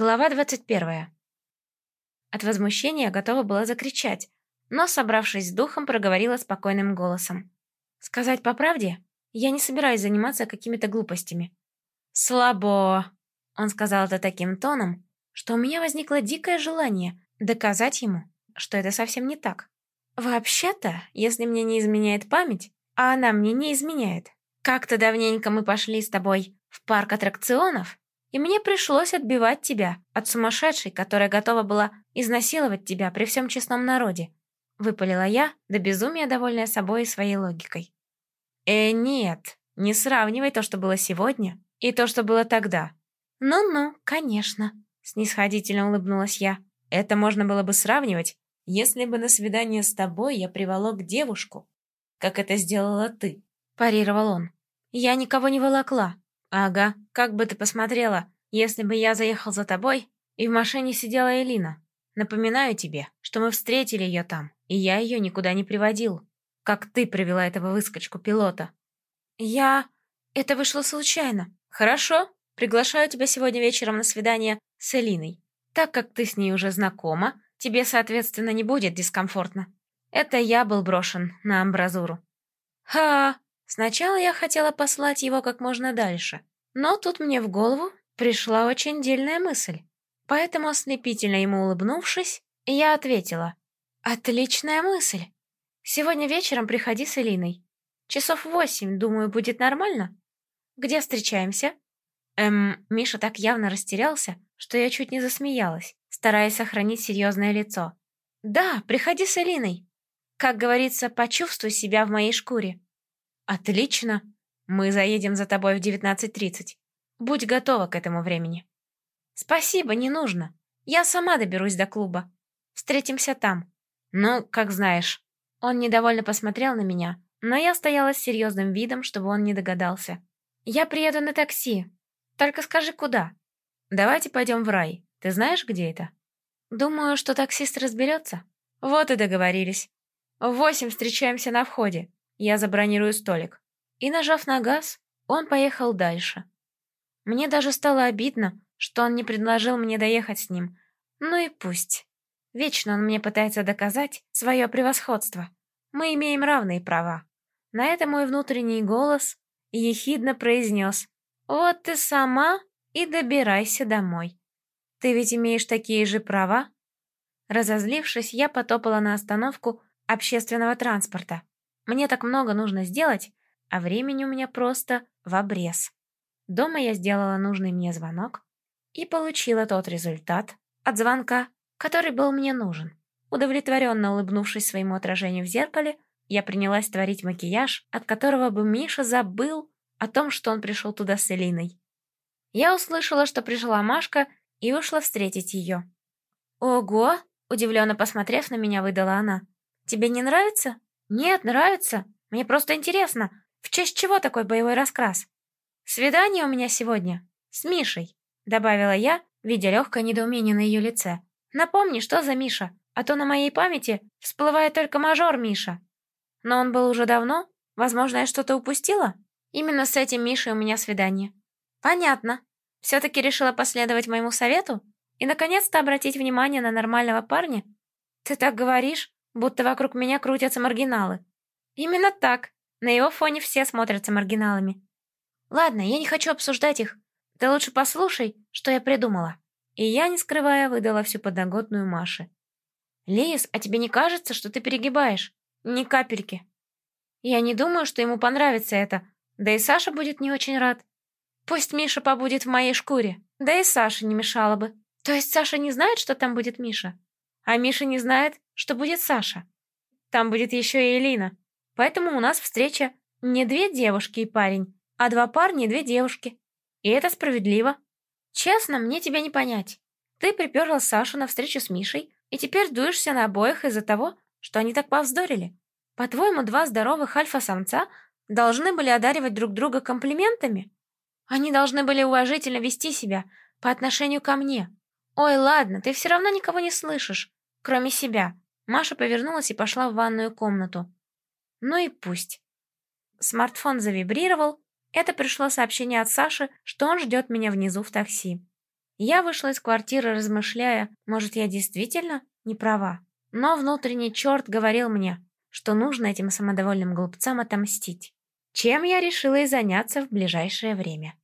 Глава 21. От возмущения готова была закричать, но, собравшись с духом, проговорила спокойным голосом. «Сказать по правде, я не собираюсь заниматься какими-то глупостями». «Слабо!» Он сказал это таким тоном, что у меня возникло дикое желание доказать ему, что это совсем не так. «Вообще-то, если мне не изменяет память, а она мне не изменяет, как-то давненько мы пошли с тобой в парк аттракционов, и мне пришлось отбивать тебя от сумасшедшей, которая готова была изнасиловать тебя при всем честном народе. Выпалила я, до безумия довольная собой и своей логикой. Э, нет, не сравнивай то, что было сегодня, и то, что было тогда. Ну-ну, конечно, снисходительно улыбнулась я. Это можно было бы сравнивать, если бы на свидание с тобой я приволок девушку, как это сделала ты, парировал он. Я никого не волокла, «Ага, как бы ты посмотрела, если бы я заехал за тобой, и в машине сидела Элина. Напоминаю тебе, что мы встретили ее там, и я ее никуда не приводил. Как ты привела этого выскочку-пилота?» «Я... Это вышло случайно. Хорошо, приглашаю тебя сегодня вечером на свидание с Элиной. Так как ты с ней уже знакома, тебе, соответственно, не будет дискомфортно. Это я был брошен на амбразуру». «Ха! Сначала я хотела послать его как можно дальше, но тут мне в голову пришла очень дельная мысль. Поэтому, ослепительно ему улыбнувшись, я ответила. «Отличная мысль! Сегодня вечером приходи с Элиной. Часов восемь, думаю, будет нормально? Где встречаемся?» Эм, Миша так явно растерялся, что я чуть не засмеялась, стараясь сохранить серьезное лицо. «Да, приходи с Элиной. Как говорится, почувствуй себя в моей шкуре». «Отлично. Мы заедем за тобой в 19.30. Будь готова к этому времени». «Спасибо, не нужно. Я сама доберусь до клуба. Встретимся там». «Ну, как знаешь». Он недовольно посмотрел на меня, но я стояла с серьезным видом, чтобы он не догадался. «Я приеду на такси. Только скажи, куда?» «Давайте пойдем в рай. Ты знаешь, где это?» «Думаю, что таксист разберется». «Вот и договорились. В восемь встречаемся на входе. Я забронирую столик. И, нажав на газ, он поехал дальше. Мне даже стало обидно, что он не предложил мне доехать с ним. Ну и пусть. Вечно он мне пытается доказать свое превосходство. Мы имеем равные права. На это мой внутренний голос ехидно произнес. «Вот ты сама и добирайся домой. Ты ведь имеешь такие же права?» Разозлившись, я потопала на остановку общественного транспорта. Мне так много нужно сделать, а времени у меня просто в обрез. Дома я сделала нужный мне звонок и получила тот результат от звонка, который был мне нужен. Удовлетворенно улыбнувшись своему отражению в зеркале, я принялась творить макияж, от которого бы Миша забыл о том, что он пришел туда с Элиной. Я услышала, что пришла Машка, и ушла встретить ее. «Ого!» — удивленно посмотрев на меня, выдала она. «Тебе не нравится?» «Нет, нравится. Мне просто интересно, в честь чего такой боевой раскрас?» «Свидание у меня сегодня с Мишей», — добавила я, видя легкое недоумение на ее лице. «Напомни, что за Миша, а то на моей памяти всплывает только мажор Миша. Но он был уже давно, возможно, я что-то упустила? Именно с этим Мишей у меня свидание». «Понятно. Все-таки решила последовать моему совету и, наконец-то, обратить внимание на нормального парня? Ты так говоришь, будто вокруг меня крутятся маргиналы. Именно так. На его фоне все смотрятся маргиналами. Ладно, я не хочу обсуждать их. Ты лучше послушай, что я придумала. И я, не скрывая, выдала всю подноготную Маше. Лиз, а тебе не кажется, что ты перегибаешь? Ни капельки. Я не думаю, что ему понравится это. Да и Саша будет не очень рад. Пусть Миша побудет в моей шкуре. Да и Саша не мешало бы. То есть Саша не знает, что там будет Миша? А Миша не знает, что будет Саша. Там будет еще и Элина. Поэтому у нас встреча не две девушки и парень, а два парня и две девушки. И это справедливо. Честно, мне тебя не понять. Ты приперла Сашу на встречу с Мишей, и теперь дуешься на обоих из-за того, что они так повздорили. По-твоему, два здоровых альфа-самца должны были одаривать друг друга комплиментами? Они должны были уважительно вести себя по отношению ко мне. Ой, ладно, ты все равно никого не слышишь кроме себя. Маша повернулась и пошла в ванную комнату. Ну и пусть. Смартфон завибрировал. Это пришло сообщение от Саши, что он ждет меня внизу в такси. Я вышла из квартиры, размышляя, может, я действительно не права. Но внутренний черт говорил мне, что нужно этим самодовольным глупцам отомстить. Чем я решила и заняться в ближайшее время.